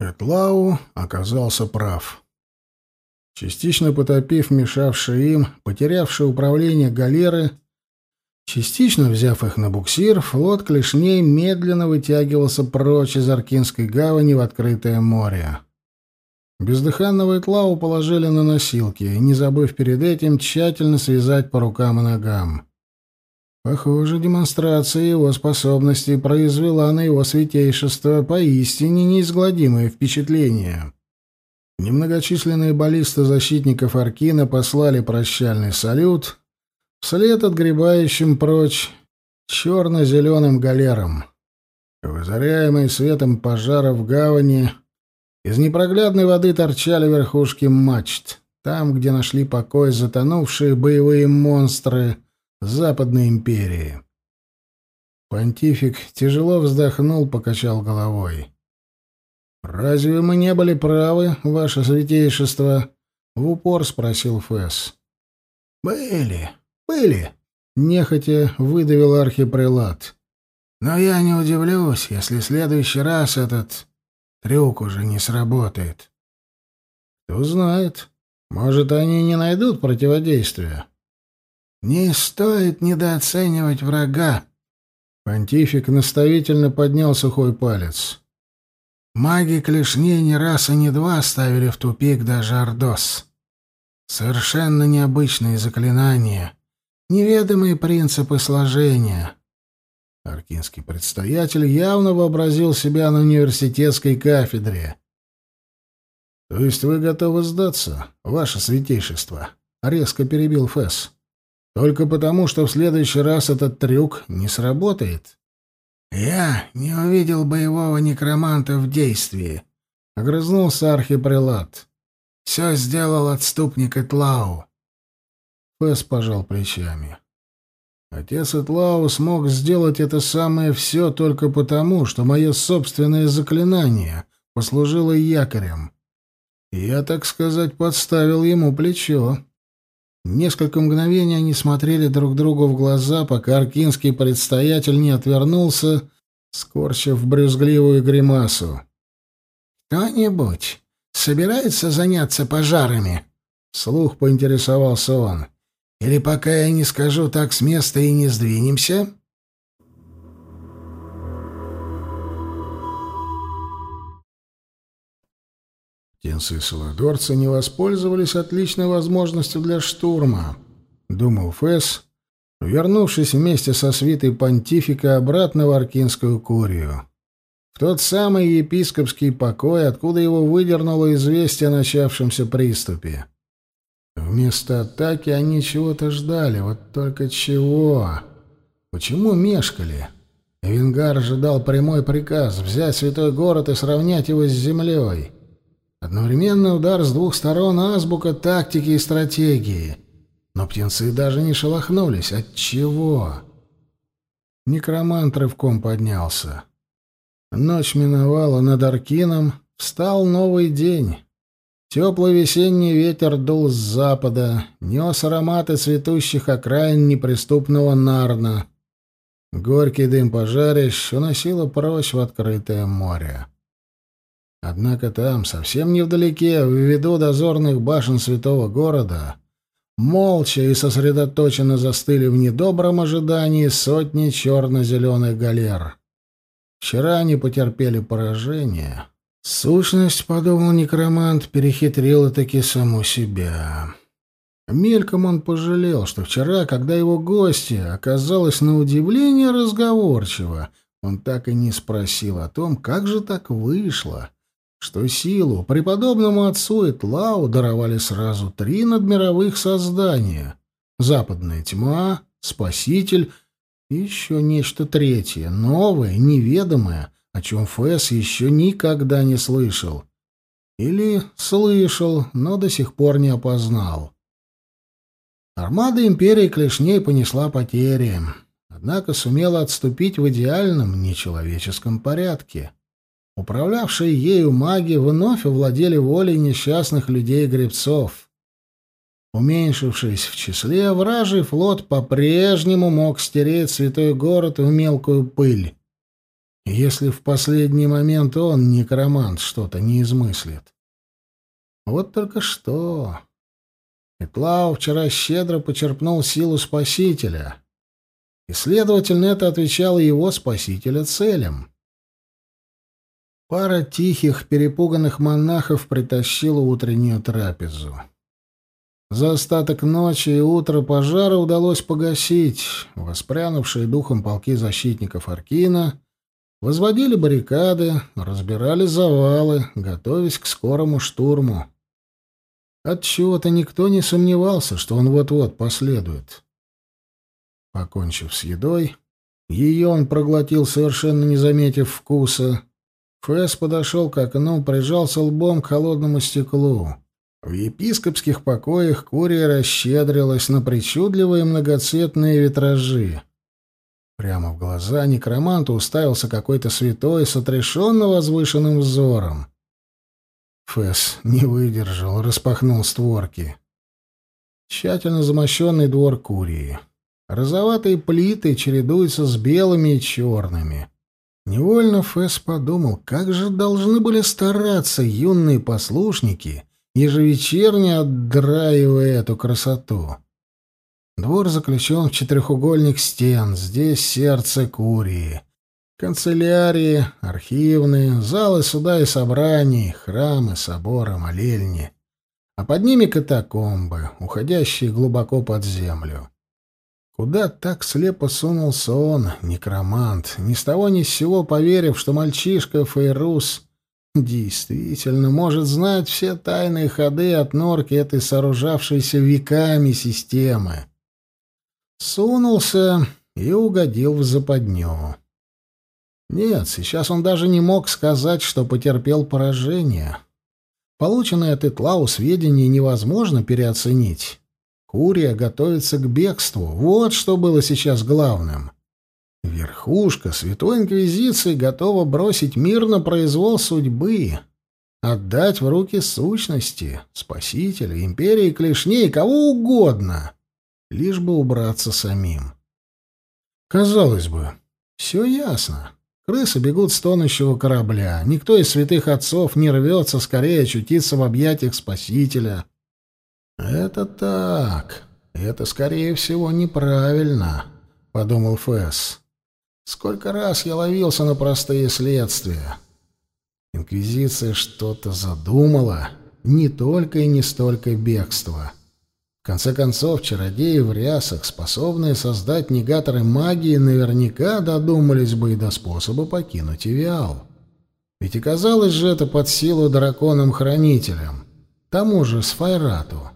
Этлау оказался прав. Частично потопив мешавшие им, потерявшие управление галеры, частично взяв их на буксир, флот клешней медленно вытягивался прочь из Аркинской гавани в открытое море. Бездыханного Этлау положили на носилки, не забыв перед этим тщательно связать по рукам и ногам. Похоже, демонстрация его способностей произвела на его святейшество поистине неизгладимое впечатление. Немногочисленные баллисты защитников Аркина послали прощальный салют вслед отгребающим прочь черно-зеленым галерам. Возоряемые светом пожара в гавани, из непроглядной воды торчали верхушки мачт, там, где нашли покой затонувшие боевые монстры Западной империи. Понтифик тяжело вздохнул, покачал головой. «Разве мы не были правы, ваше святейшество?» — в упор спросил Фэс. «Были, были», — нехотя выдавил архипрелат. «Но я не удивлюсь, если в следующий раз этот трюк уже не сработает». «Кто знает, может, они не найдут противодействия». «Не стоит недооценивать врага», — понтифик наставительно поднял сухой палец. Маги клешней не раз и не два ставили в тупик даже Ордос. Совершенно необычные заклинания, неведомые принципы сложения. Аркинский предстоятель явно вообразил себя на университетской кафедре. — То есть вы готовы сдаться, ваше святейшество? — резко перебил Фесс. — Только потому, что в следующий раз этот трюк не сработает? «Я не увидел боевого некроманта в действии», — огрызнулся архипрелат. «Все сделал отступник Этлау». Фэс пожал плечами. Отец Этлау смог сделать это самое все только потому, что мое собственное заклинание послужило якорем. Я, так сказать, подставил ему плечо. Несколько мгновений они смотрели друг другу в глаза, пока аркинский предстоятель не отвернулся, скорчив брюзгливую гримасу. «Кто-нибудь собирается заняться пожарами?» — вслух поинтересовался он. «Или пока я не скажу так с места и не сдвинемся?» Птенцы Саладорца не воспользовались отличной возможностью для штурма, — думал Фесс, вернувшись вместе со свитой понтифика обратно в Аркинскую курию. В тот самый епископский покой, откуда его выдернуло известие о начавшемся приступе. Вместо атаки они чего-то ждали, вот только чего? Почему мешкали? Эвенгар ожидал прямой приказ взять святой город и сравнять его с землей. Одновременный удар с двух сторон азбука тактики и стратегии. Но птенцы даже не шелохнулись. От чего? Некромант рывком поднялся. Ночь миновала над Аркином, встал новый день. Теплый весенний ветер дул с запада, нес ароматы цветущих окраин неприступного Нарна. Горький дым пожарищ уносило прочь в открытое море. Однако там, совсем невдалеке, в виду дозорных башен святого города, молча и сосредоточенно застыли в недобром ожидании сотни черно-зеленых галер. Вчера они потерпели поражение. Сущность, подумал некромант, перехитрила таки саму себя. Мельком он пожалел, что вчера, когда его гости оказалось на удивление разговорчиво, он так и не спросил о том, как же так вышло, что силу преподобному отцу Этлау даровали сразу три надмировых создания — западная тьма, спаситель и еще нечто третье, новое, неведомое, о чем Фэс еще никогда не слышал. Или слышал, но до сих пор не опознал. Армада империи клешней понесла потери, однако сумела отступить в идеальном нечеловеческом порядке. Управлявшие ею маги вновь овладели волей несчастных людей-гребцов. Уменьшившись в числе, вражий флот по-прежнему мог стереть святой город в мелкую пыль. если в последний момент он, некромант, что-то не измыслит. Вот только что... Петлау вчера щедро почерпнул силу Спасителя, и, следовательно, это отвечало его Спасителя целям. Пара тихих, перепуганных монахов притащила утреннюю трапезу. За остаток ночи и утра пожара удалось погасить. Воспрянувшие духом полки защитников Аркина возводили баррикады, разбирали завалы, готовясь к скорому штурму. Отчего-то никто не сомневался, что он вот-вот последует. Покончив с едой, ее он проглотил, совершенно не заметив вкуса. Фэс подошел к окну, прижался лбом к холодному стеклу. В епископских покоях Курия расщедрилась на причудливые многоцветные витражи. Прямо в глаза некроманту уставился какой-то святой с отрешенно возвышенным взором. Фэс не выдержал, распахнул створки. Тщательно замощенный двор Курии. Розоватые плиты чередуются с белыми и черными. Невольно Фэс подумал, как же должны были стараться юные послушники — ежевечерне отдраивая эту красоту. Двор заключен в четырехугольник стен, здесь сердце Курии. Канцелярии, архивные, залы суда и собраний, храмы, соборы, молельни. А под ними катакомбы, уходящие глубоко под землю. Куда так слепо сунулся он, некромант, ни с того ни с сего поверив, что мальчишка Фейрус Действительно, может знать все тайные ходы от норки этой сооружавшейся веками системы. Сунулся и угодил в западню. Нет, сейчас он даже не мог сказать, что потерпел поражение. Полученное от Итлау сведения невозможно переоценить. Курия готовится к бегству. Вот что было сейчас главным. Верхушка Святой Инквизиции готова бросить мир на произвол судьбы, отдать в руки сущности, Спасителя, империи клешней, кого угодно, лишь бы убраться самим. Казалось бы, все ясно. Крысы бегут с тонущего корабля. Никто из святых отцов не рвется скорее очутиться в объятиях Спасителя. Это так. Это, скорее всего, неправильно, — подумал Фэс. Сколько раз я ловился на простые следствия. Инквизиция что-то задумала, не только и не столько бегство. В конце концов, чародеи в рясах, способные создать негаторы магии, наверняка додумались бы и до способа покинуть Ивиал. Ведь оказалось же это под силу драконам-хранителям, тому же Сфайрату.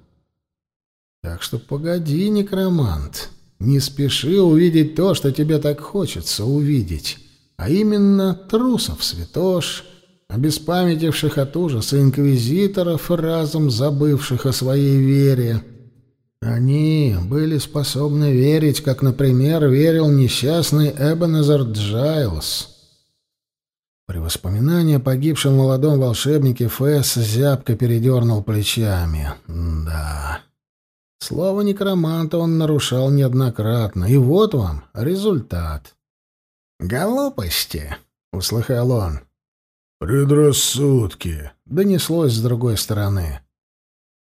Так что погоди, некромант, не спеши увидеть то, что тебе так хочется увидеть, а именно трусов святош, обеспамятивших от ужаса инквизиторов, разом забывших о своей вере. Они были способны верить, как, например, верил несчастный Эбенезер Джайлс. При воспоминании о погибшем молодом волшебнике Фэс зябко передернул плечами. Да... Слово некроманта он нарушал неоднократно, и вот вам результат. «Глупости!» — услыхал он. «Предрассудки!» — донеслось с другой стороны.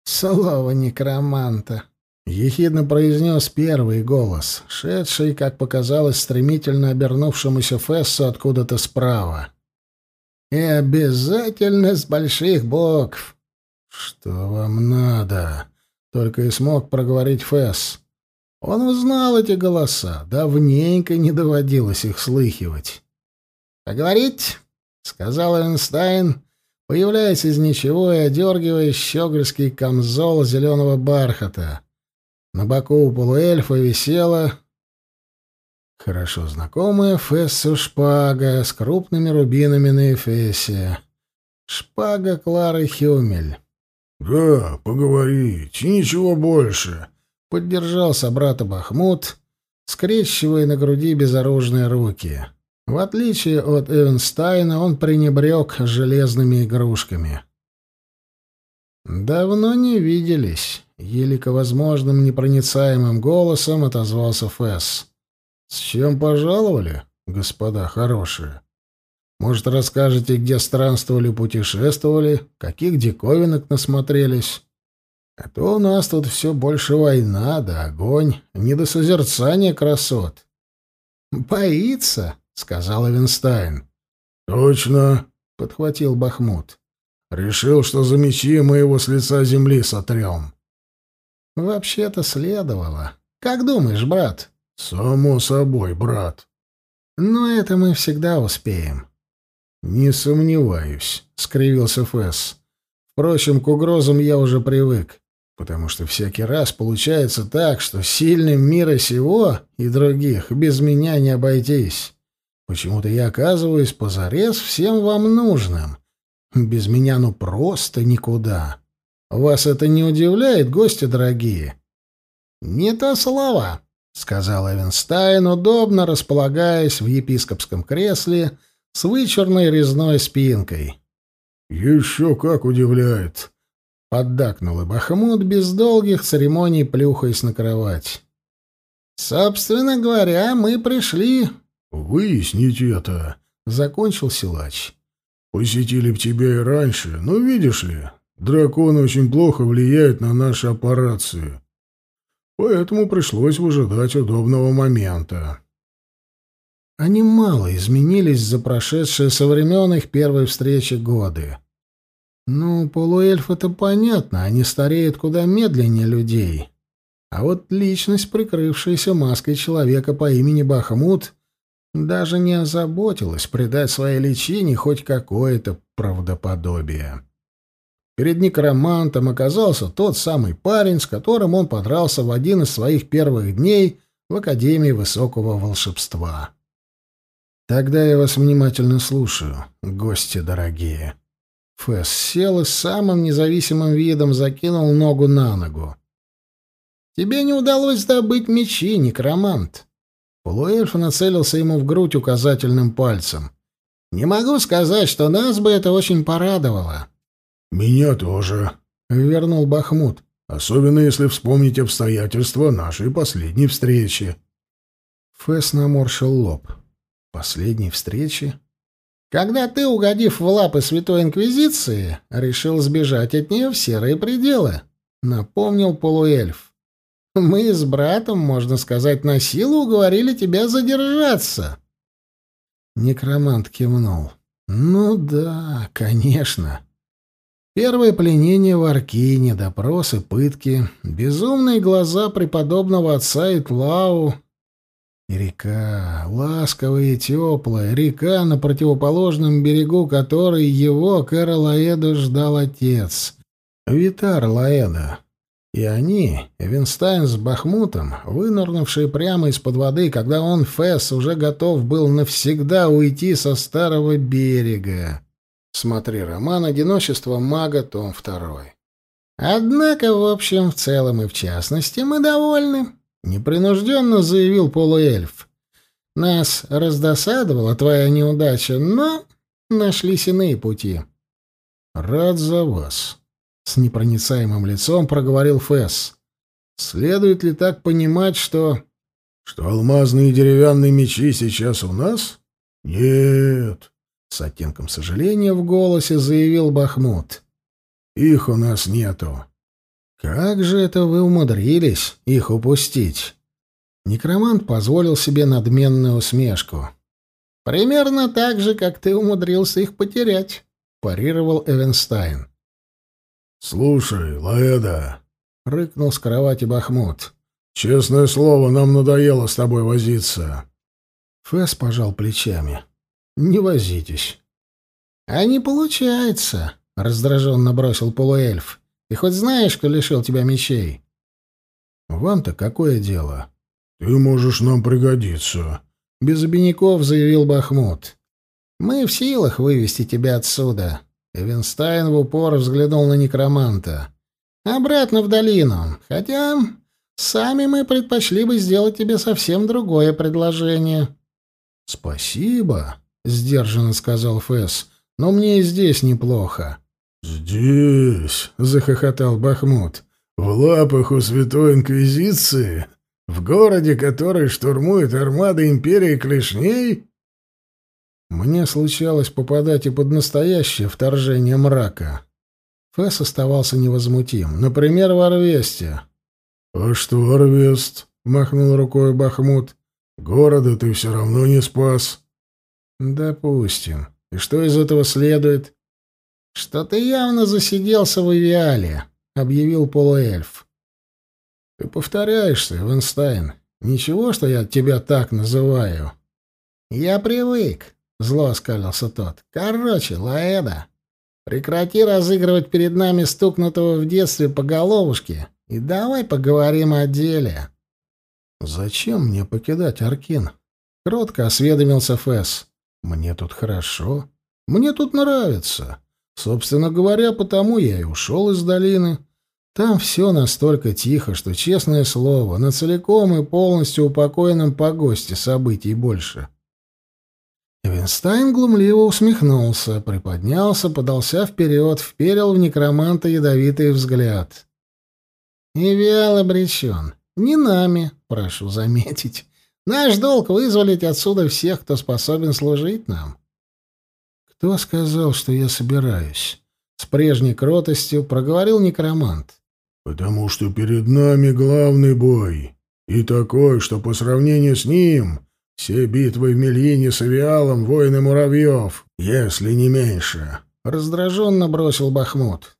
«Слово некроманта!» — ехидно произнес первый голос, шедший, как показалось, стремительно обернувшемуся Фессу откуда-то справа. «И обязательно с больших букв!» «Что вам надо?» Только и смог проговорить Фэс. Он узнал эти голоса, давненько не доводилось их слыхивать. «Поговорить?» — сказал Эйнштейн, появляясь из ничего и одергивая щегольский камзол зеленого бархата. На боку у полуэльфа висела хорошо знакомая Фессу шпага с крупными рубинами на эфесе. Шпага Клары Хюмель. «Да, поговорить, и ничего больше», — поддержал собрата Бахмут, скрещивая на груди безоружные руки. В отличие от Эвенстайна, он пренебрег железными игрушками. «Давно не виделись», — елико возможно непроницаемым голосом отозвался Фесс. «С чем пожаловали, господа хорошие?» Может, расскажете, где странствовали, путешествовали, каких диковинок насмотрелись? А то у нас тут все больше война да огонь, не до созерцания красот. «Боится», — сказал Эвенстайн. «Точно», — подхватил Бахмут. «Решил, что за мечи мы его с лица земли сотрем». «Вообще-то следовало. Как думаешь, брат?» «Само собой, брат». «Но это мы всегда успеем». «Не сомневаюсь», — скривился Фэс. «Впрочем, к угрозам я уже привык, потому что всякий раз получается так, что сильным мира сего и других без меня не обойтись. Почему-то я оказываюсь позарез всем вам нужным. Без меня ну просто никуда. Вас это не удивляет, гости дорогие?» «Не то слово», — сказал Эвенстайн, удобно располагаясь в епископском кресле с вычурной резной спинкой. «Еще как удивляет!» — поддакнул и Бахмут без долгих церемоний, плюхаясь на кровать. «Собственно говоря, мы пришли...» «Выяснить это», — закончил силач. «Посетили б тебя и раньше, но видишь ли, дракон очень плохо влияет на наши операции поэтому пришлось выжидать удобного момента. Они мало изменились за прошедшие со времен их первой встречи годы. Ну, полуэльф это понятно, они стареют куда медленнее людей. А вот личность, прикрывшаяся маской человека по имени Бахмут, даже не озаботилась придать своей личине хоть какое-то правдоподобие. Перед некромантом оказался тот самый парень, с которым он подрался в один из своих первых дней в Академии Высокого Волшебства. «Тогда я вас внимательно слушаю, гости дорогие». Фэс сел и с самым независимым видом закинул ногу на ногу. «Тебе не удалось добыть мечи, некромант». Полуэльф нацелился ему в грудь указательным пальцем. «Не могу сказать, что нас бы это очень порадовало». «Меня тоже», — вернул Бахмут. «Особенно если вспомнить обстоятельства нашей последней встречи». Фэс наморщил лоб. «Последней встречи?» «Когда ты, угодив в лапы Святой Инквизиции, решил сбежать от нее в серые пределы», — напомнил полуэльф. «Мы с братом, можно сказать, на силу уговорили тебя задержаться». Некромант кивнул. «Ну да, конечно». Первое пленение в Аркине, допросы, пытки, безумные глаза преподобного отца Итлау. И река, ласковая и теплая, река, на противоположном берегу которой его, Кэра Лаэда, ждал отец. Витар Лаэда. И они, Эвенстайн с Бахмутом, вынырнувшие прямо из-под воды, когда он, Фесс, уже готов был навсегда уйти со старого берега. Смотри роман «Одиночество мага», том 2. Однако, в общем, в целом и в частности, мы довольны, непринужденно заявил полуэльф. Нас раздосадовала твоя неудача, но нашлись иные пути. Рад за вас, с непроницаемым лицом проговорил Фэс. Следует ли так понимать, что что алмазные и деревянные мечи сейчас у нас? Нет. С оттенком сожаления в голосе заявил Бахмут. «Их у нас нету». «Как же это вы умудрились их упустить?» Некромант позволил себе надменную усмешку. «Примерно так же, как ты умудрился их потерять», — парировал Эвенстайн. «Слушай, Лаэда», — рыкнул с кровати Бахмут, — «честное слово, нам надоело с тобой возиться». Фесс пожал плечами. Не возитесь. — А не получается, — раздраженно бросил полуэльф. — Ты хоть знаешь, кто лишил тебя мечей? — Вам-то какое дело? — Ты можешь нам пригодиться, — без обиняков заявил Бахмут. — Мы в силах вывести тебя отсюда. Эвенстайн в упор взглянул на некроманта. — Обратно в долину. Хотя сами мы предпочли бы сделать тебе совсем другое предложение. — Спасибо, — сдержанно сказал Фэс. «Но мне и здесь неплохо». «Здесь?» — захохотал Бахмут. «В лапах у Святой Инквизиции? В городе, который штурмует армада Империи Клешней?» Мне случалось попадать и под настоящее вторжение мрака. Фэс оставался невозмутим. Например, в Арвесте. «А что Арвест?» — махнул рукой Бахмут. «Города ты все равно не спас». «Допустим. И что из этого следует?» «Что ты явно засиделся в Ивиале», — объявил полуэльф. «Ты повторяешься, Венстайн. Ничего, что я тебя так называю?» «Я привык», — зло оскалился тот. «Короче, Лаэда, прекрати разыгрывать перед нами стукнутого в детстве по головушке и давай поговорим о деле». «Зачем мне покидать Аркин?» — кротко осведомился Фэс. «Мне тут хорошо. Мне тут нравится. Собственно говоря, потому я и ушел из долины. Там все настолько тихо, что, честное слово, на целиком и полностью упокоенном погосте событий больше». Эвенстайн глумливо усмехнулся, приподнялся, подался вперед, вперил в некроманта ядовитый взгляд. «Эвиал обречен. Не нами, прошу заметить. Наш долг — вызволить отсюда всех, кто способен служить нам». «Кто сказал, что я собираюсь?» С прежней кротостью проговорил некромант. «Потому что перед нами главный бой. И такой, что по сравнению с ним все битвы в Мельине с Авиалом — воины муравьев, если не меньше», — раздраженно бросил Бахмут.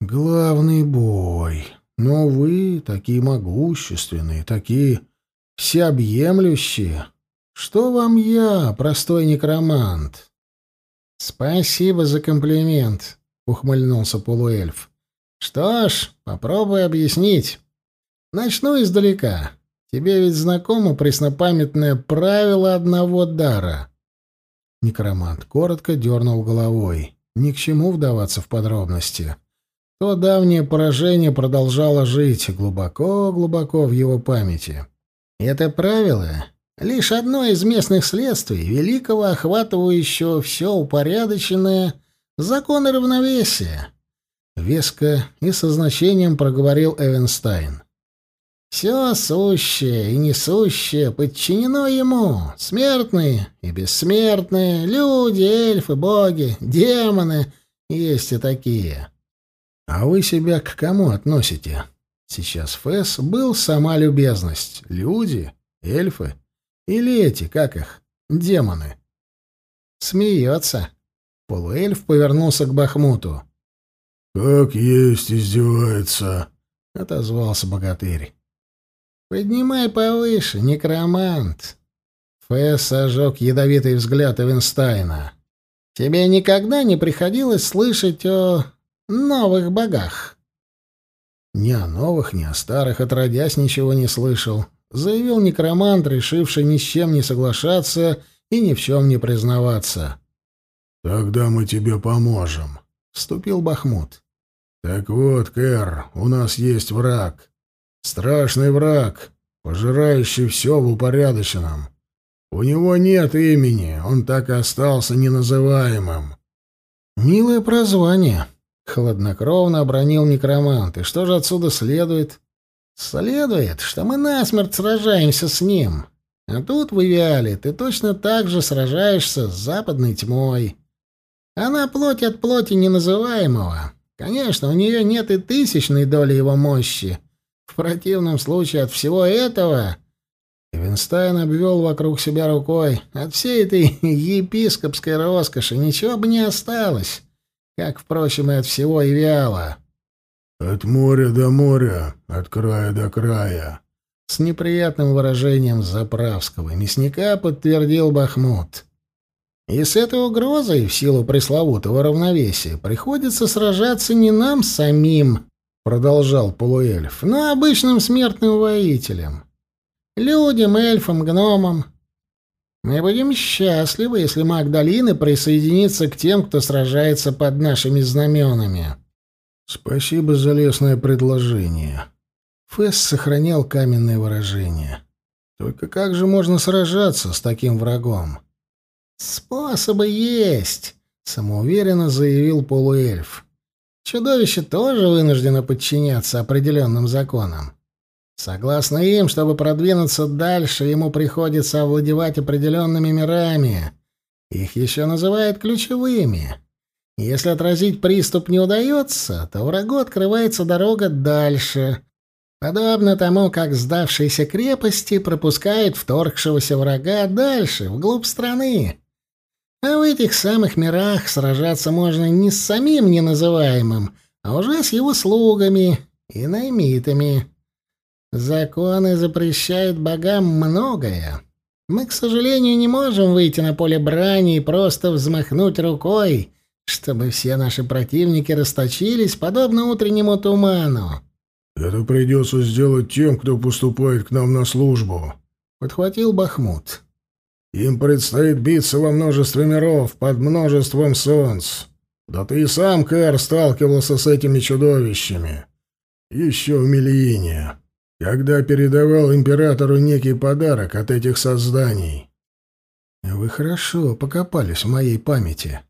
«Главный бой. Но вы такие могущественные, такие всеобъемлющие. Что вам я, простой некромант?» «Спасибо за комплимент», — ухмыльнулся полуэльф. «Что ж, попробуй объяснить. Начну издалека. Тебе ведь знакомо преснопамятное правило одного дара?» Некромант коротко дернул головой. Ни к чему вдаваться в подробности. То давнее поражение продолжало жить глубоко-глубоко в его памяти. Это правило — лишь одно из местных следствий великого охватывающего все упорядоченное законы равновесия. Веско и со значением проговорил Эвенстайн. Все сущее и несущее подчинено ему. Смертные и бессмертные, люди, эльфы, боги, демоны есть и такие. А вы себя к кому относите? Сейчас Фесс был сама любезность. Люди, эльфы или эти, как их, демоны. Смеется. Полуэльф повернулся к Бахмуту. «Как есть издевается», — отозвался богатырь. «Поднимай повыше, некромант!» Фесс ожег ядовитый взгляд Эвенстайна. «Тебе никогда не приходилось слышать о новых богах?» «Ни о новых, ни о старых, отродясь, ничего не слышал», — заявил некромант, решивший ни с чем не соглашаться и ни в чем не признаваться. «Тогда мы тебе поможем», — вступил Бахмут. «Так вот, Кэр, у нас есть враг. Страшный враг, пожирающий все в упорядоченном. У него нет имени, он так и остался неназываемым. «Милое прозвание», — хладнокровно обронил некромант. «И что же отсюда следует?» «Следует, что мы насмерть сражаемся с ним. А тут, в Эвиале, ты точно так же сражаешься с западной тьмой. Она плоть от плоти неназываемого. Конечно, у нее нет и тысячной доли его мощи, в противном случае от всего этого... Эвенстайн обвел вокруг себя рукой. От всей этой епископской роскоши ничего бы не осталось, как, впрочем, и от всего Эвиала. «От моря до моря, от края до края», — с неприятным выражением заправского мясника подтвердил Бахмут. «И с этой угрозой, в силу пресловутого равновесия, приходится сражаться не нам самим, — продолжал полуэльф, — но обычным смертным воителям. Людям, эльфам, гномам. Мы будем счастливы, если маг долины присоединится к тем, кто сражается под нашими знаменами. Спасибо за лестное предложение. Фесс сохранял каменное выражение. Только как же можно сражаться с таким врагом? Способы есть, самоуверенно заявил полуэльф. Чудовище тоже вынуждено подчиняться определенным законам. Согласно им, чтобы продвинуться дальше, ему приходится овладевать определенными мирами, Их еще называют ключевыми. Если отразить приступ не удается, то врагу открывается дорога дальше, подобно тому, как сдавшиеся крепости пропускают вторгшегося врага дальше, вглубь страны. А в этих самых мирах сражаться можно не с самим неназываемым, а уже с его слугами и наймитами. Законы запрещают богам многое. Мы, к сожалению, не можем выйти на поле брани и просто взмахнуть рукой, чтобы все наши противники расточились, подобно утреннему туману. «Это придется сделать тем, кто поступает к нам на службу», — подхватил Бахмут. «Им предстоит биться во множестве миров, под множеством солнц. Да ты и сам, Кэр, сталкивался с этими чудовищами. Еще в Мельине, когда передавал императору некий подарок от этих созданий». «Вы хорошо покопались в моей памяти»,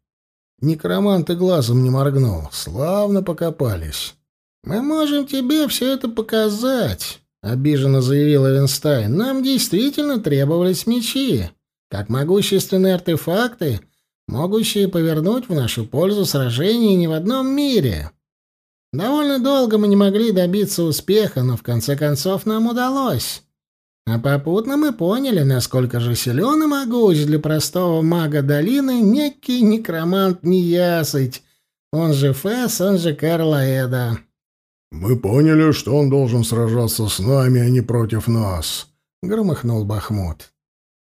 Некромант и глазом не моргнул. Славно покопались. «Мы можем тебе все это показать», — обиженно заявил Эвенстайн. «Нам действительно требовались мечи, как могущественные артефакты, могущие повернуть в нашу пользу сражения не в одном мире. Довольно долго мы не могли добиться успеха, но в конце концов нам удалось. А попутно мы поняли, насколько же силен и могуч для простого мага долины некий некромант Неясыть, он же Фэс, он же Карлаэда. «Мы поняли, что он должен сражаться с нами, а не против нас», — громыхнул Бахмут.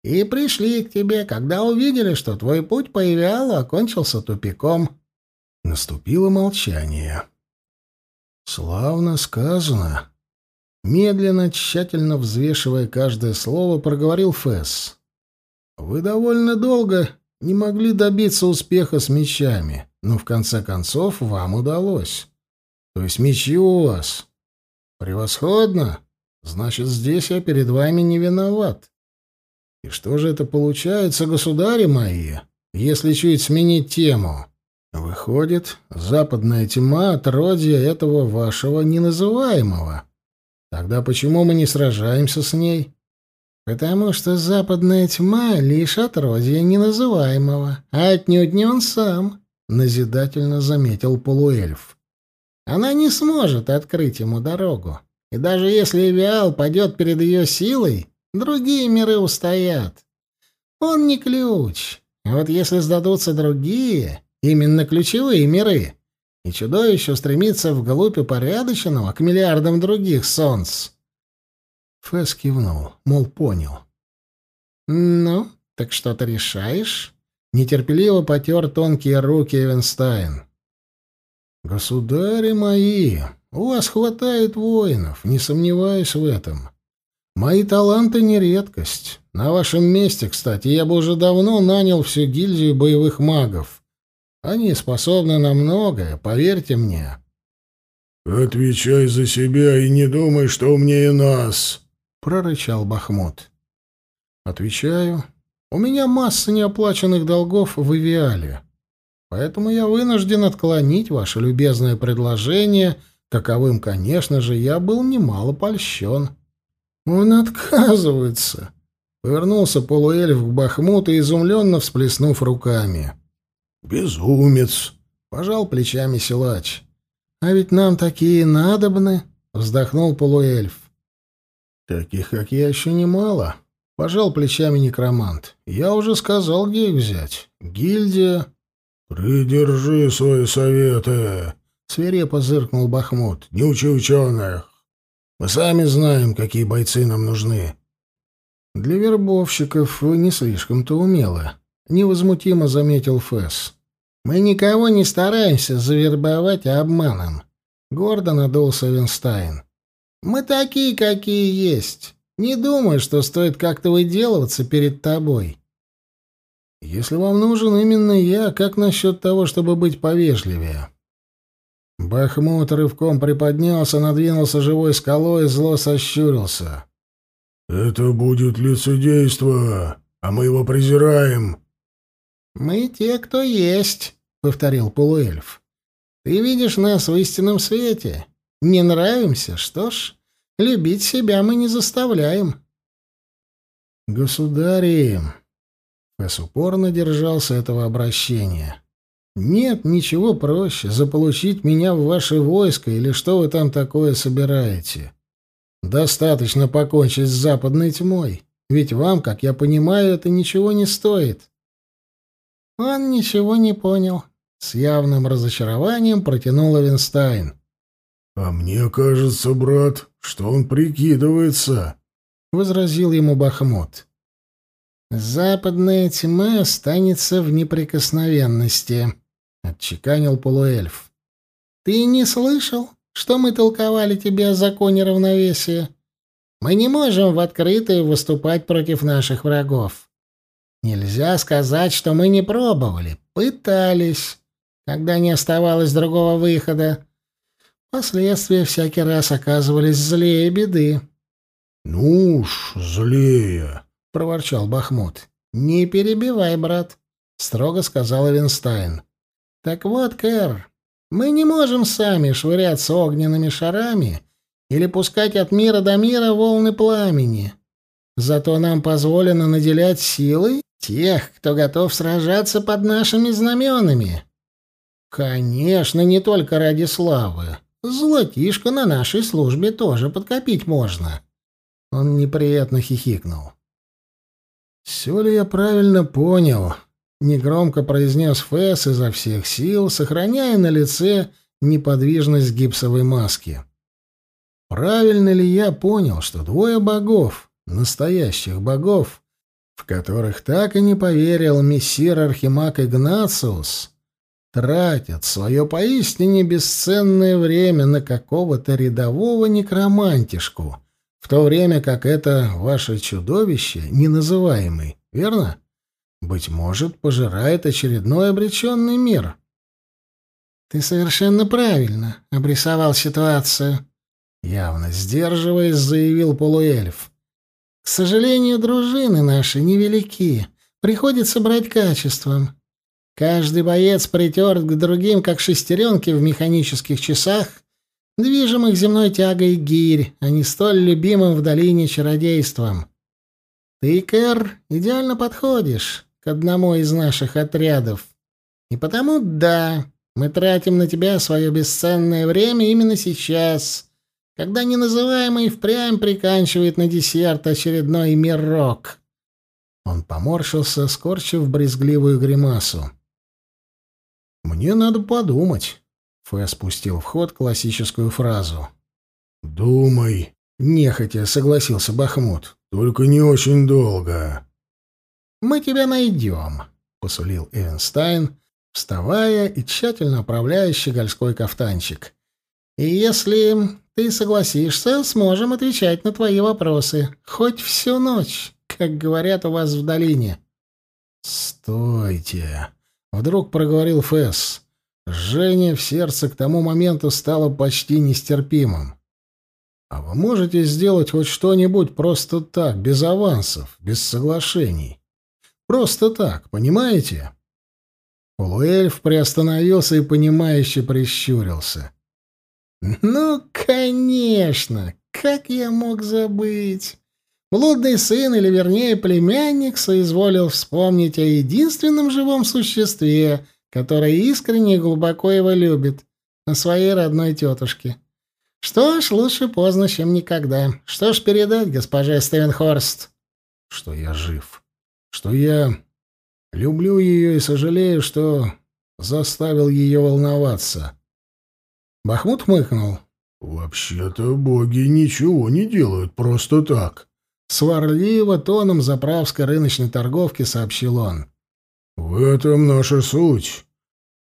«И пришли к тебе, когда увидели, что твой путь по Ивиалу окончился тупиком». Наступило молчание. «Славно сказано», Медленно, тщательно взвешивая каждое слово, проговорил Фесс. «Вы довольно долго не могли добиться успеха с мечами, но в конце концов вам удалось. То есть мечи у вас. Превосходно. Значит, здесь я перед вами не виноват. И что же это получается, государи мои, если чуть сменить тему?» Выходит, западная тьма — отродье этого вашего неназываемого. Тогда почему мы не сражаемся с ней? Потому что западная тьма — лишь отродье неназываемого, а отнюдь не он сам, — назидательно заметил полуэльф. Она не сможет открыть ему дорогу. И даже если Эвиал падет перед ее силой, другие миры устоят. Он не ключ. А вот если сдадутся другие, именно ключевые миры, и чудовище устремится вглубь упорядоченного к миллиардам других солнц. Фесс кивнул, мол, понял. «Ну, так что ты решаешь?» Нетерпеливо потер тонкие руки Эвенстайн. «Государи мои, у вас хватает воинов, не сомневаюсь в этом. Мои таланты не редкость. На вашем месте, кстати, я бы уже давно нанял всю гильдию боевых магов. Они способны на многое, поверьте мне. Отвечай за себя и не думай, что умнее нас, прорычал Бахмут. Отвечаю. У меня масса неоплаченных долгов в Ивиале. Поэтому я вынужден отклонить ваше любезное предложение, каковым, конечно же, я был немало польщен. Он отказывается. Повернулся полуэльф к Бахмуту, изумленно всплеснув руками. «Безумец!» — пожал плечами силач. «А ведь нам такие надобны!» — вздохнул полуэльф. «Таких, как я, еще немало!» — пожал плечами некромант. «Я уже сказал, где их взять. Гильдия...» «Придержи свои советы!» — свирепо зыркнул Бахмут. «Не учи ученых! Мы сами знаем, какие бойцы нам нужны!» «Для вербовщиков вы не слишком-то умелы», — невозмутимо заметил Фэс. «Мы никого не стараемся завербовать обманом», — гордо надулся Винстайн. «Мы такие, какие есть. Не думаю, что стоит как-то выделываться перед тобой». «Если вам нужен именно я, как насчет того, чтобы быть повежливее?» Бахмут рывком приподнялся, надвинулся живой скалой и зло сощурился. «Это будет лицедейство, а мы его презираем», «Мы те, кто есть», — повторил полуэльф. «Ты видишь нас в истинном свете. Не нравимся? Что ж, любить себя мы не заставляем». «Государи!» Фэс упорно держался этого обращения. «Нет ничего проще заполучить меня в ваше войско или что вы там такое собираете. Достаточно покончить с западной тьмой, ведь вам, как я понимаю, это ничего не стоит». Он ничего не понял. С явным разочарованием протянул Эвенстайн. «А мне кажется, брат, что он прикидывается», — возразил ему Бахмут. «Западная тьма останется в неприкосновенности», — отчеканил полуэльф. «Ты не слышал, что мы толковали тебе о законе равновесия? Мы не можем в открытую выступать против наших врагов. Нельзя сказать, что мы не пробовали, пытались, когда не оставалось другого выхода. Последствия всякий раз оказывались злее беды». «Ну уж, злее», — проворчал Бахмут. «Не перебивай, брат», — строго сказал Эвенстайн. «Так вот, Кэр, мы не можем сами швыряться огненными шарами или пускать от мира до мира волны пламени. Зато нам позволено наделять силой тех, кто готов сражаться под нашими знаменами. Конечно, не только ради славы. Золотишко на нашей службе тоже подкопить можно». Он неприятно хихикнул. «Все ли я правильно понял?» — негромко произнес Фэс изо всех сил, сохраняя на лице неподвижность гипсовой маски. «Правильно ли я понял, что двое богов, настоящих богов, в которых так и не поверил мессир Архимаг Игнациус, тратят свое поистине бесценное время на какого-то рядового некромантишку?» в то время как это ваше чудовище, неназываемый, верно? Быть может, пожирает очередной обреченный мир. Ты совершенно правильно обрисовал ситуацию, явно сдерживаясь, заявил полуэльф. К сожалению, дружины наши невелики, приходится брать качеством. Каждый боец притерт к другим, как шестеренки в механических часах, движимых земной тягой гирь, а не столь любимым в долине чародейством. Ты, Кэр, идеально подходишь к одному из наших отрядов. И потому, да, мы тратим на тебя свое бесценное время именно сейчас, когда неназываемый впрямь приканчивает на десерт очередной мирок. Он поморщился, скорчив брезгливую гримасу. «Мне надо подумать». Фэ спустил в ход классическую фразу. «Думай», — нехотя согласился Бахмут. «Только не очень долго». «Мы тебя найдем», — посулил Эвенстайн, вставая и тщательно оправляя щегольской кафтанчик. «И если ты согласишься, сможем отвечать на твои вопросы. Хоть всю ночь, как говорят у вас в долине». «Стойте!» — вдруг проговорил Фесс. Жжение в сердце к тому моменту стало почти нестерпимым. А вы можете сделать хоть что-нибудь просто так, без авансов, без соглашений? Просто так, понимаете? Полуэльф приостановился и понимающе прищурился. «Ну, конечно! Как я мог забыть? Блудный сын, или вернее племянник, соизволил вспомнить о единственном живом существе — которая искренне и глубоко его любит, на своей родной тетушке. Что ж, лучше поздно, чем никогда. Что ж передать госпоже Стевенхорст? Что я жив. Что я люблю ее и сожалею, что заставил ее волноваться. Бахмут хмыкнул. «Вообще-то боги ничего не делают просто так», — сварливо тоном заправской рыночной торговки сообщил он. В этом наша суть.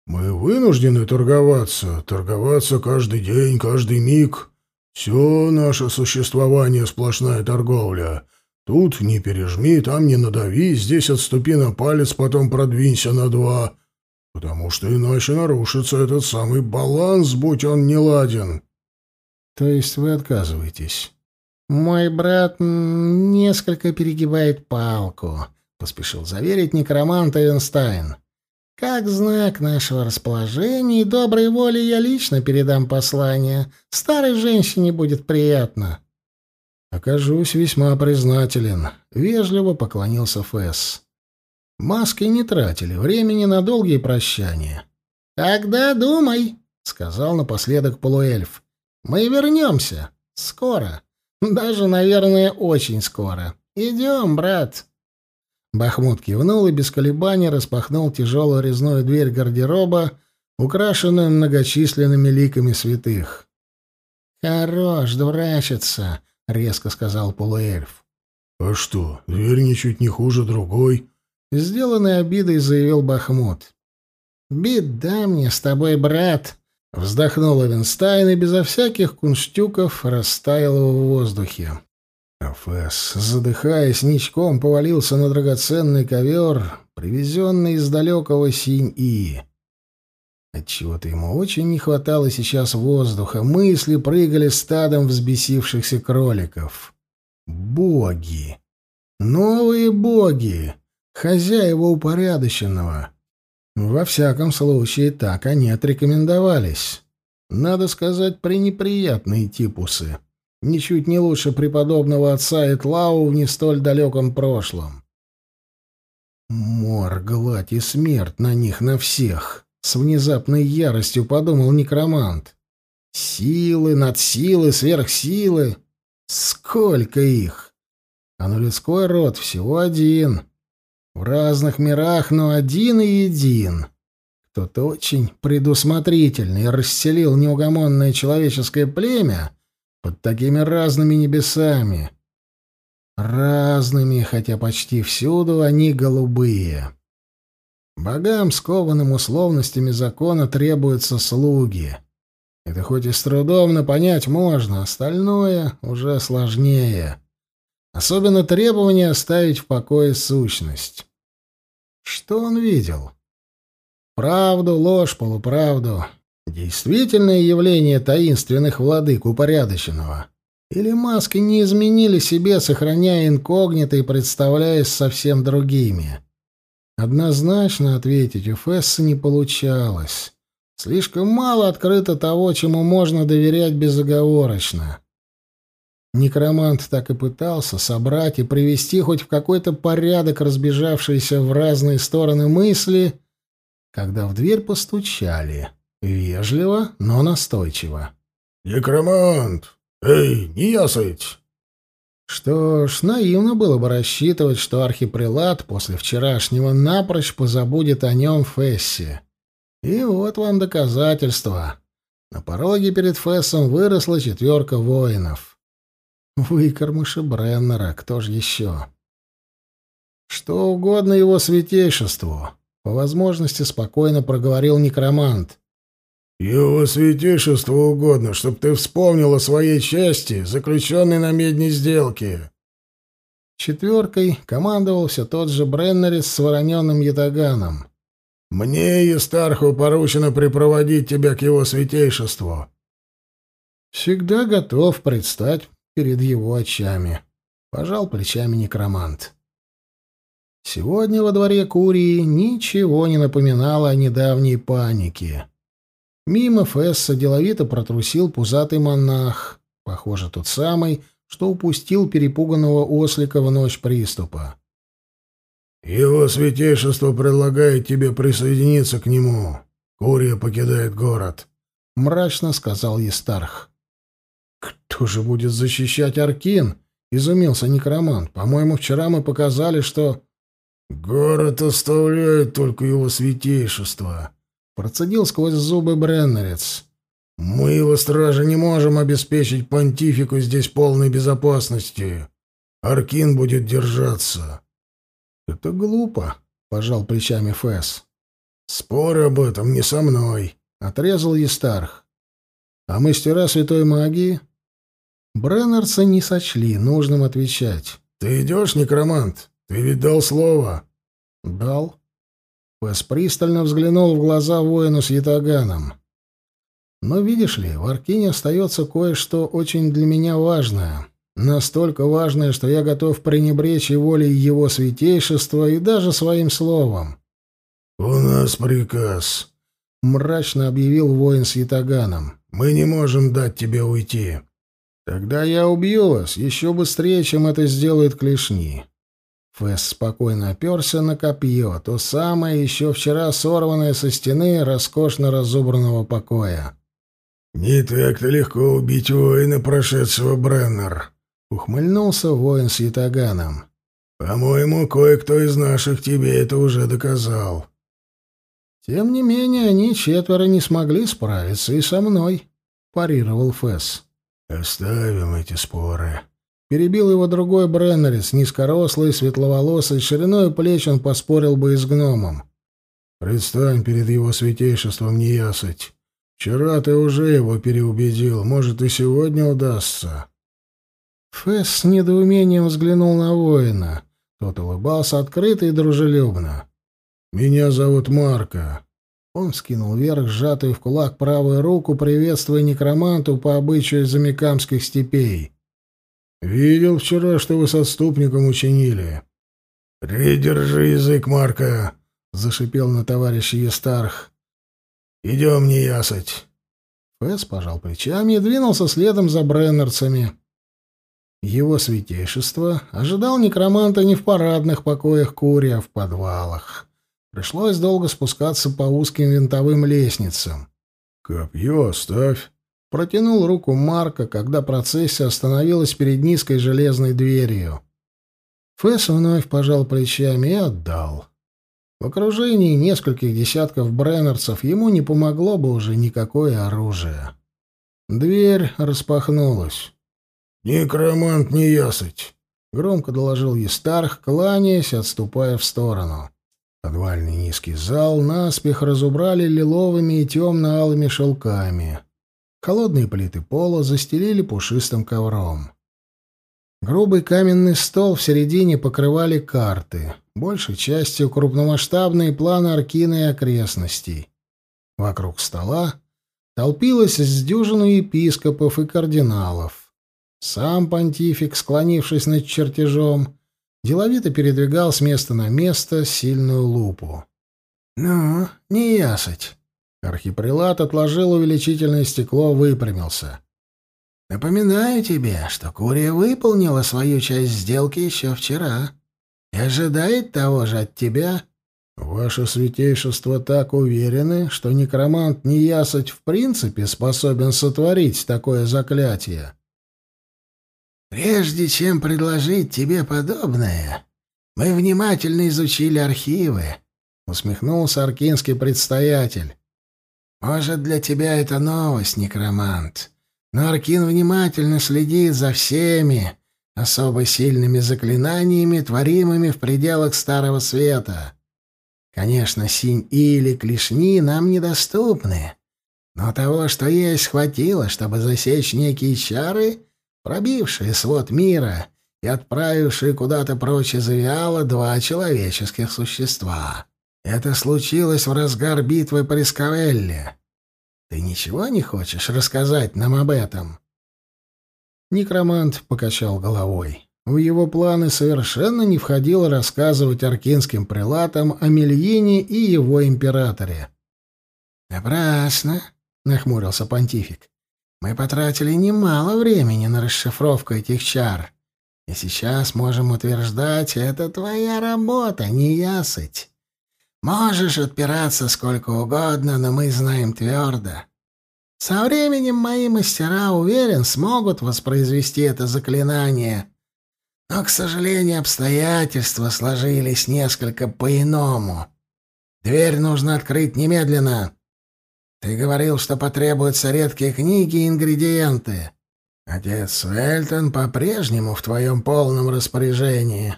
Мы вынуждены торговаться, торговаться каждый день, каждый миг. Все наше существование — сплошная торговля. Тут не пережми, там не надави, здесь отступи на палец, потом продвинься на два. Потому что иначе нарушится этот самый баланс, будь он неладен. То есть вы отказываетесь? Мой брат несколько перегибает палку. — поспешил заверить некромант Эйнстайн. «Как знак нашего расположения и доброй воли я лично передам послание. Старой женщине будет приятно». «Окажусь весьма признателен», — вежливо поклонился Фэс. Маски не тратили времени на долгие прощания. «Тогда думай», — сказал напоследок полуэльф. «Мы вернемся. Скоро. Даже, наверное, очень скоро. Идем, брат». Бахмут кивнул и без колебаний распахнул тяжелую резную дверь гардероба, украшенную многочисленными ликами святых. «Хорош дурачиться», — резко сказал полуэльф. «А что, дверь ничуть не хуже другой?» — с деланной обидой заявил Бахмут. «Беда мне с тобой, брат!» — вздохнул Эвенстайн и безо всяких кунштюков растаял в воздухе. Фесс, задыхаясь, ничком повалился на драгоценный ковер, привезенный из далекого Синь-И. Отчего-то ему очень не хватало сейчас воздуха, мысли прыгали стадом взбесившихся кроликов. Боги! Новые боги! Хозяева упорядоченного! Во всяком случае, так они отрекомендовались. Надо сказать, пренеприятные типусы. Ничуть не лучше преподобного отца Этлау в не столь далеком прошлом. Мор, гладь и смерть на них, на всех. С внезапной яростью подумал некромант. Силы, надсилы, сверхсилы. Сколько их! А на людской род всего один. В разных мирах, но один и един. Кто-то очень предусмотрительный расселил неугомонное человеческое племя под такими разными небесами. Разными, хотя почти всюду они голубые. Богам, скованным условностями закона, требуются слуги. Это хоть и с трудом, но понять можно, остальное уже сложнее. Особенно требование оставить в покое сущность. Что он видел? Правду, ложь, полуправду. Действительное явление таинственных владык упорядоченного. Или маски не изменили себе, сохраняя инкогнито и представляясь совсем другими? Однозначно ответить у Фесса не получалось. Слишком мало открыто того, чему можно доверять безоговорочно. Некромант так и пытался собрать и привести хоть в какой-то порядок разбежавшиеся в разные стороны мысли, когда в дверь постучали. Вежливо, но настойчиво. «Некромант! Эй, не ясать!» Что ж, наивно было бы рассчитывать, что архипрелат после вчерашнего напрочь позабудет о нем Фессе. И вот вам доказательство. На пороге перед Фессом выросла четверка воинов. Выкормыши Бреннера, кто же еще? Что угодно его святейшеству. По возможности спокойно проговорил некромант. Его святейшеству угодно, чтоб ты вспомнил о своей части, заключенной на медне сделке. Четверкой командовал все тот же Бреннерис с вороненным ятаганом. «Мне, и Старху поручено припроводить тебя к его святейшеству». «Всегда готов предстать перед его очами. Пожал плечами некромант. Сегодня во дворе Курии ничего не напоминало о недавней панике. Мимо Фесса деловито протрусил пузатый монах, похоже, тот самый, что упустил перепуганного ослика в ночь приступа. «Его святейшество предлагает тебе присоединиться к нему. Курия покидает город», — мрачно сказал Естарх. «Кто же будет защищать Аркин?» — изумился некромант. «По-моему, вчера мы показали, что...» «Город оставляет только его святейшество», — процедил сквозь зубы Бреннерец. «Мы, его стражи, не можем обеспечить понтифику здесь полной безопасности. Аркин будет держаться». «Это глупо», — пожал плечами Фэс. «Спор об этом не со мной», — отрезал Естарх. «А мастера святой магии?» Бреннерса не сочли нужным отвечать. «Ты идешь, некромант? Ты ведь дал слово?» «Дал». Пес пристально взглянул в глаза воину с ятаганом. «Но видишь ли, в Аркине остается кое-что очень для меня важное. Настолько важное, что я готов пренебречь и волей его святейшества и даже своим словом». «У нас приказ», — мрачно объявил воин с ятаганом. «Мы не можем дать тебе уйти». Тогда я убью вас еще быстрее, чем это сделают клешни. Фэс спокойно оперся на копье, то самое еще вчера сорванное со стены роскошно разобранного покоя. «Не так-то легко убить воина, прошедшего Бреннер», — ухмыльнулся воин с ятаганом. «По-моему, кое-кто из наших тебе это уже доказал». «Тем не менее, они четверо не смогли справиться и со мной», — парировал Фэс. «Оставим эти споры», Перебил его другой бреннерец, низкорослый, светловолосый, шириной плеч он поспорил бы и с гномом. «Предстань перед его святейшеством неясыть. Вчера ты уже его переубедил, может, и сегодня удастся». Фесс с недоумением взглянул на воина. Тот улыбался открыто и дружелюбно. «Меня зовут Марко». Он скинул вверх сжатую в кулак правую руку, приветствуя некроманту по обычаю замикамских степей. Видел вчера, что вы с отступником учинили. Придержи язык, Марка, зашипел на товарища Естарх. Идем, не ясать. Фэс пожал плечами и двинулся следом за бреннерцами. Его святейшество ожидал некроманта не в парадных покоях Кури, а в подвалах. Пришлось долго спускаться по узким винтовым лестницам. «Копье оставь», Протянул руку Марка, когда процессия остановилась перед низкой железной дверью. Фэс вновь пожал плечами и отдал. В окружении нескольких десятков бреннерцев ему не помогло бы уже никакое оружие. Дверь распахнулась. «Некромант не ясыть!» — громко доложил Естарх, кланяясь, отступая в сторону. Подвальный низкий зал наспех разубрали лиловыми и темно-алыми шелками. Холодные плиты пола застелили пушистым ковром. Грубый каменный стол в середине покрывали карты, большей частью крупномасштабные планы Аркины и окрестностей. Вокруг стола толпилось с дюжину епископов и кардиналов. Сам понтифик, склонившись над чертежом, деловито передвигал с места на место сильную лупу. «Ну, не ясать. Архипрелат отложил увеличительное стекло, выпрямился. «Напоминаю тебе, что Курия выполнила свою часть сделки еще вчера и ожидает того же от тебя». «Ваше святейшество так уверены, что некромант Неясать в принципе способен сотворить такое заклятие?» «Прежде чем предложить тебе подобное, мы внимательно изучили архивы», — усмехнулся аркинский предстоятель. Может, для тебя это новость, некромант, но Аркин внимательно следит за всеми особо сильными заклинаниями, творимыми в пределах Старого Света. Конечно, синь или клешни нам недоступны, но того, что есть, хватило, чтобы засечь некие чары, пробившие свод мира и отправившие куда-то прочь из Авиала два человеческих существа. Это случилось в разгар битвы при Скавелле. Ты ничего не хочешь рассказать нам об этом?» Некромант покачал головой. В его планы совершенно не входило рассказывать аркинским прилатам о Мельине и его императоре. «Напрасно», — нахмурился понтифик. «Мы потратили немало времени на расшифровку этих чар, и сейчас можем утверждать, это твоя работа, не ясыть. Можешь отпираться сколько угодно, но мы знаем твердо. Со временем мои мастера, уверен, смогут воспроизвести это заклинание. Но, к сожалению, обстоятельства сложились несколько по-иному. Дверь нужно открыть немедленно. Ты говорил, что потребуются редкие книги и ингредиенты. Отец Вельтон по-прежнему в твоем полном распоряжении.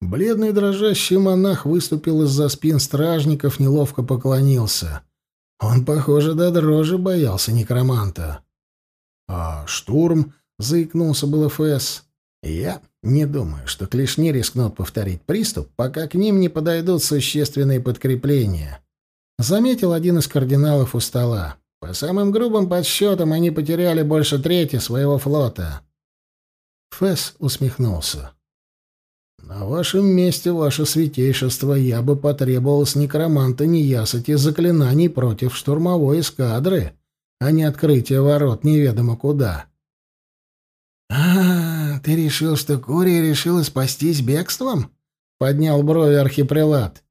Бледный дрожащий монах выступил из-за спин стражников, неловко поклонился. Он, похоже, до дрожи боялся некроманта. «А штурм?» — заикнулся был ФС. «Я не думаю, что клешни рискнут повторить приступ, пока к ним не подойдут существенные подкрепления», — заметил один из кардиналов у стола. «По самым грубым подсчетам они потеряли больше трети своего флота». Фэс усмехнулся. На вашем месте, ваше святейшество, я бы потребовал с некроманта неясыти заклинаний против штурмовой эскадры, а не открытия ворот неведомо куда. «А, ты решил, что Курия решила спастись бегством?» — поднял брови архипрелат.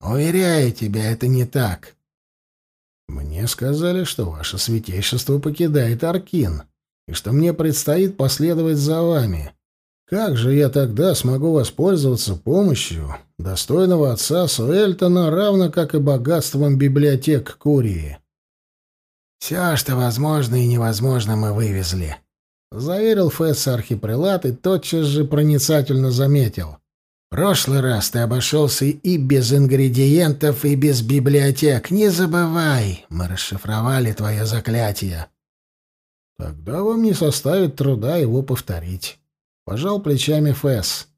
«Уверяю тебя, это не так». «Мне сказали, что ваше святейшество покидает Аркин, и что мне предстоит последовать за вами. Как же я тогда смогу воспользоваться помощью достойного отца Суэльтона, равно как и богатством библиотек Курии?» «Все, что возможно и невозможно, мы вывезли», — заверил Фесс архипрелат и тотчас же проницательно заметил. «Прошлый раз ты обошелся и без ингредиентов, и без библиотек. Не забывай, мы расшифровали твое заклятие». «Тогда вам не составит труда его повторить», — пожал плечами Фесс.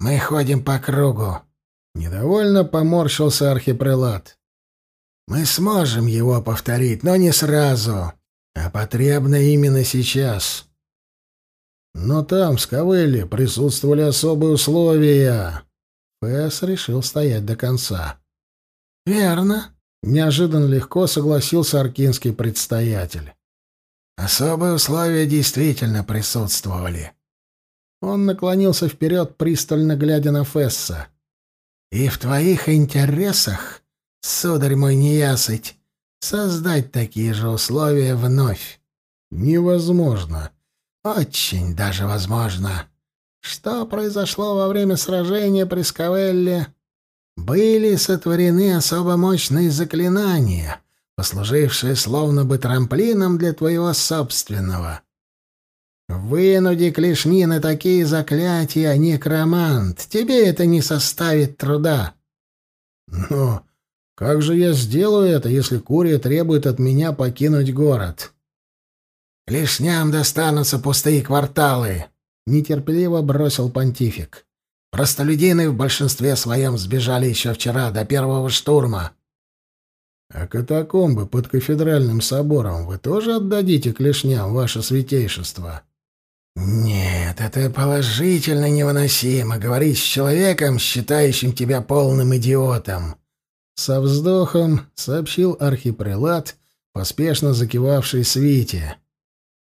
«Мы ходим по кругу», — недовольно поморщился архипрелат. Мы сможем его повторить, но не сразу, а потребно именно сейчас. Но там, в Скавелле, присутствовали особые условия. Фэс решил стоять до конца. «Верно», — неожиданно легко согласился аркинский предстоятель. «Особые условия действительно присутствовали». Он наклонился вперед, пристально глядя на Фесса. «И в твоих интересах сударь мой неясыть, создать такие же условия вновь. Невозможно. Очень даже возможно. Что произошло во время сражения при Скавелле? Были сотворены особо мощные заклинания, послужившие словно бы трамплином для твоего собственного. Вынуди клешни на такие заклятия, некромант, тебе это не составит труда. Но как же я сделаю это, если Курия требует от меня покинуть город? Лишням достанутся пустые кварталы, нетерпеливо бросил понтифик. Простолюдины в большинстве своем сбежали еще вчера до первого штурма. А катакомбы под кафедральным собором вы тоже отдадите клешням, ваше святейшество? Нет, это положительно невыносимо говорить с человеком, считающим тебя полным идиотом. Со вздохом сообщил архипрелат, поспешно закивавший свите.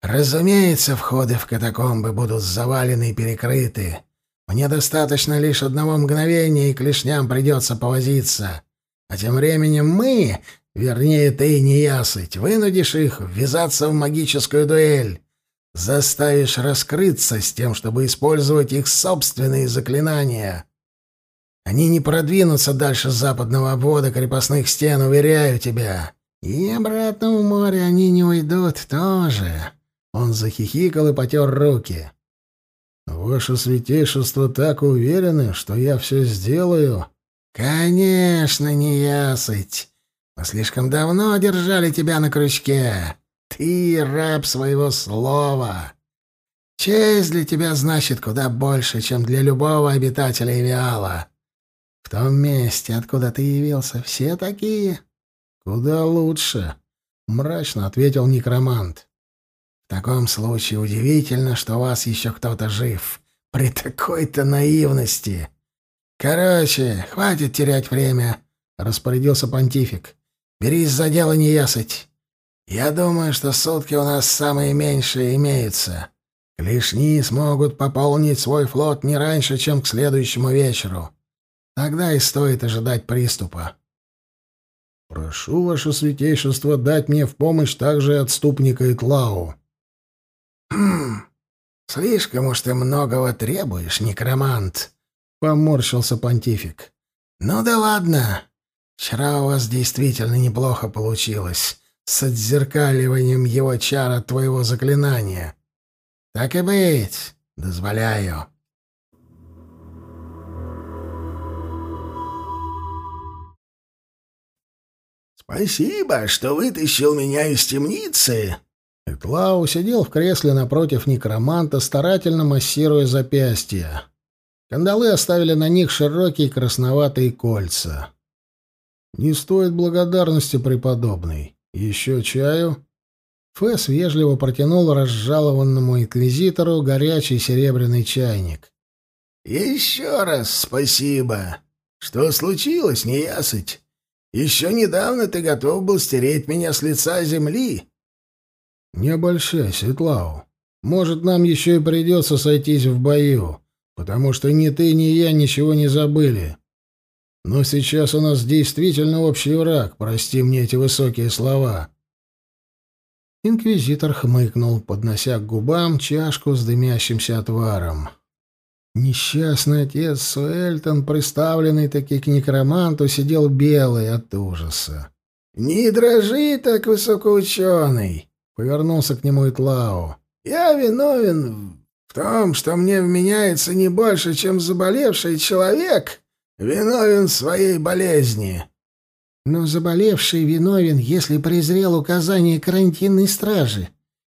«Разумеется, входы в катакомбы будут завалены и перекрыты. Мне достаточно лишь одного мгновения, и клешням придется повозиться. А тем временем мы, вернее, ты, неясыть, вынудишь их ввязаться в магическую дуэль, заставишь раскрыться с тем, чтобы использовать их собственные заклинания». Они не продвинутся дальше западного обвода крепостных стен, уверяю тебя. И обратно в море они не уйдут тоже. Он захихикал и потер руки. Ваше святейшество так уверены, что я все сделаю? Конечно, не ясыть. Мы слишком давно держали тебя на крючке. Ты раб своего слова. Честь для тебя значит куда больше, чем для любого обитателя Эвиала. В том месте, откуда ты явился, все такие? Куда лучше, мрачно ответил некромант. В таком случае удивительно, что у вас еще кто-то жив при такой-то наивности. Короче, хватит терять время, распорядился понтифик. Берись за дело неясыть. Я думаю, что сутки у нас самые меньшие имеются. Клешни смогут пополнить свой флот не раньше, чем к следующему вечеру. Тогда и стоит ожидать приступа. Прошу ваше святейшество дать мне в помощь также отступника Итлау. Хм, слишком уж ты многого требуешь, некромант, поморщился понтифик. Ну да ладно. Вчера у вас действительно неплохо получилось с отзеркаливанием его чар от твоего заклинания. Так и быть, дозволяю. «Спасибо, что вытащил меня из темницы!» Этлау сидел в кресле напротив некроманта, старательно массируя запястья. Кандалы оставили на них широкие красноватые кольца. «Не стоит благодарности, преподобный. Еще чаю?» Фэс вежливо протянул разжалованному инквизитору горячий серебряный чайник. «Еще раз спасибо. Что случилось, неясыть?» Еще недавно ты готов был стереть меня с лица земли. Не обольщайся, Итлау. Может, нам еще и придется сойтись в бою, потому что ни ты, ни я ничего не забыли. Но сейчас у нас действительно общий враг, прости мне эти высокие слова». Инквизитор хмыкнул, поднося к губам чашку с дымящимся отваром. Несчастный отец Суэльтон, приставленный таки к некроманту, сидел белый от ужаса. «Не дрожи так, высокоученый!» — повернулся к нему Итлау. «Я виновен в том, что мне вменяется не больше, чем заболевший человек виновен в своей болезни». «Но заболевший виновен, если презрел указания карантинной стражи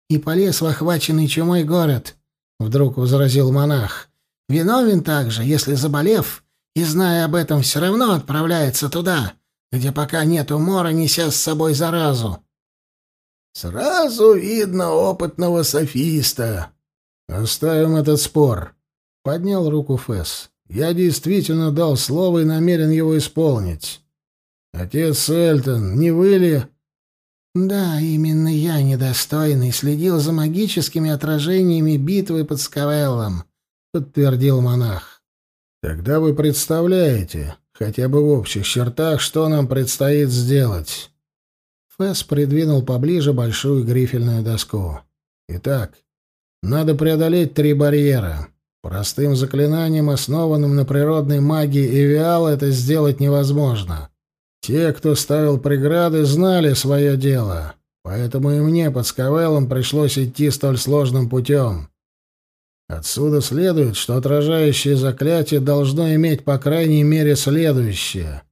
и полез в охваченный чумой город», — вдруг возразил монах. Виновен также, если, заболев и зная об этом, все равно отправляется туда, где пока нет умора, неся с собой заразу. Сразу видно опытного софиста. Оставим этот спор. Поднял руку Фэс. Я действительно дал слово и намерен его исполнить. Отец Эльтон, не вы ли... Да, именно я, недостойный, следил за магическими отражениями битвы под Скавеллом. — подтвердил монах. «Тогда вы представляете, хотя бы в общих чертах, что нам предстоит сделать». Фэс придвинул поближе большую грифельную доску. «Итак, надо преодолеть три барьера. Простым заклинанием, основанным на природной магии Эвиала, это сделать невозможно. Те, кто ставил преграды, знали свое дело, поэтому и мне под Скавеллом пришлось идти столь сложным путем. Отсюда следует, что отражающее заклятие должно иметь по крайней мере следующее.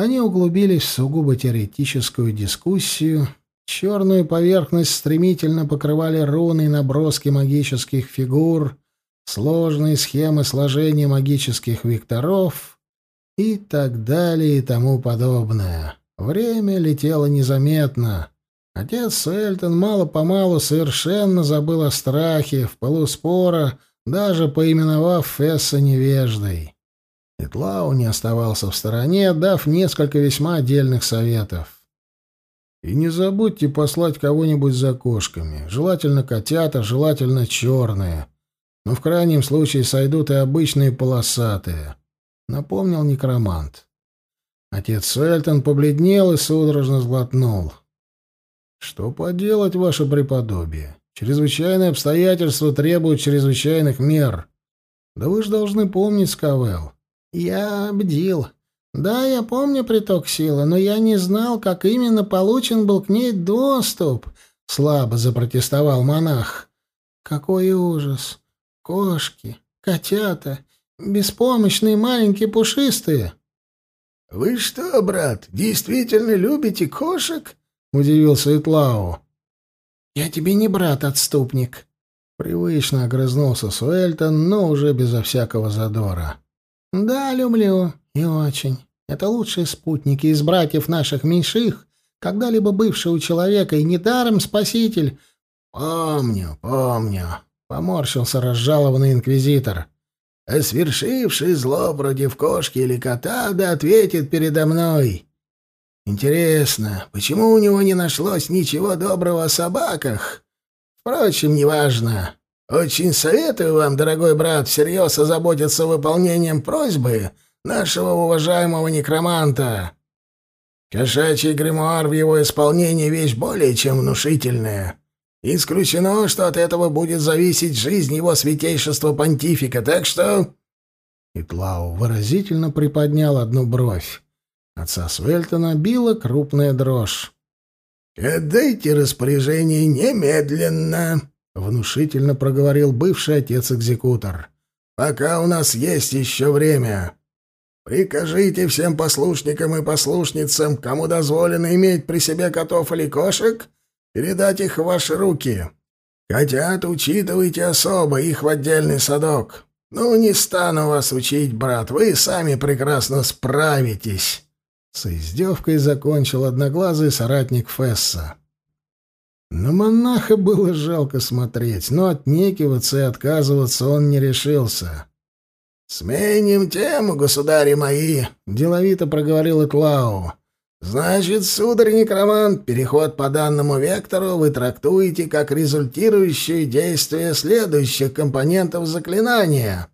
Они углубились в сугубо теоретическую дискуссию. Черную поверхность стремительно покрывали руны и наброски магических фигур, сложные схемы сложения магических векторов и так далее и тому подобное. Время летело незаметно. Отец Сэльтон мало-помалу совершенно забыл о страхе, в полуспора, даже поименовав Фесса невеждой. Итлау не оставался в стороне, дав несколько весьма отдельных советов. «И не забудьте послать кого-нибудь за кошками. Желательно котята, желательно черные. Но в крайнем случае сойдут и обычные полосатые», — напомнил некромант. Отец Сэльтон побледнел и судорожно сглотнул. Что поделать, ваше преподобие? Чрезвычайные обстоятельства требуют чрезвычайных мер. Да вы же должны помнить, Скавел. Я бдил. Да, я помню приток силы, но я не знал, как именно получен был к ней доступ, слабо запротестовал монах. Какой ужас. Кошки, котята, беспомощные маленькие пушистые. Вы что, брат, действительно любите кошек? — удивился Итлау. «Я тебе не брат-отступник», — привычно огрызнулся Суэльтон, но уже безо всякого задора. «Да, люблю. И очень. Это лучшие спутники из братьев наших меньших, когда-либо бывшего человека, и недаром спаситель». «Помню, помню», — поморщился разжалованный инквизитор. «А свершивший зло против кошки или кота да ответит передо мной». Интересно, почему у него не нашлось ничего доброго о собаках? Впрочем, неважно. Очень советую вам, дорогой брат, всерьез озаботиться выполнением просьбы нашего уважаемого некроманта. Кошачий гримуар в его исполнении вещь более чем внушительная. Исключено, что от этого будет зависеть жизнь его святейшества понтифика, так что...» Итлау выразительно приподнял одну бровь. Отца Свельтона била крупная дрожь. «Отдайте распоряжение немедленно», — внушительно проговорил бывший отец-экзекутор. «Пока у нас есть еще время. Прикажите всем послушникам и послушницам, кому дозволено иметь при себе котов или кошек, передать их в ваши руки. Котят учитывайте особо, их в отдельный садок. Ну, не стану вас учить, брат, вы сами прекрасно справитесь». С издевкой закончил одноглазый соратник Фесса. На монаха было жалко смотреть, но отнекиваться и отказываться он не решился. «Сменим тему, государи мои», — деловито проговорил Иклау. Значит, сударь-некромант, переход по данному вектору вы трактуете как результирующее действие следующих компонентов заклинания.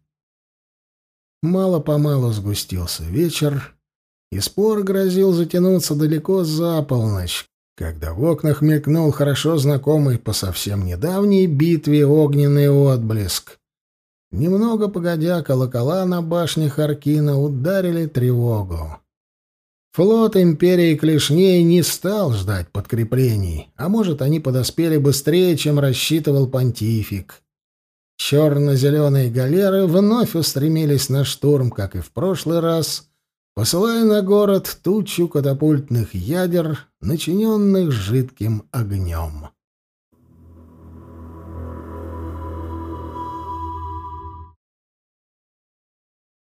Мало-помалу сгустился вечер, и спор грозил затянуться далеко за полночь, когда в окнах мелькнул хорошо знакомый по совсем недавней битве огненный отблеск. Немного погодя, колокола на башне Харкина ударили тревогу. Флот империи Клешней не стал ждать подкреплений, а может, они подоспели быстрее, чем рассчитывал понтифик. Черно-зеленые галеры вновь устремились на штурм, как и в прошлый раз, посылая на город тучу катапультных ядер, начиненных жидким огнем.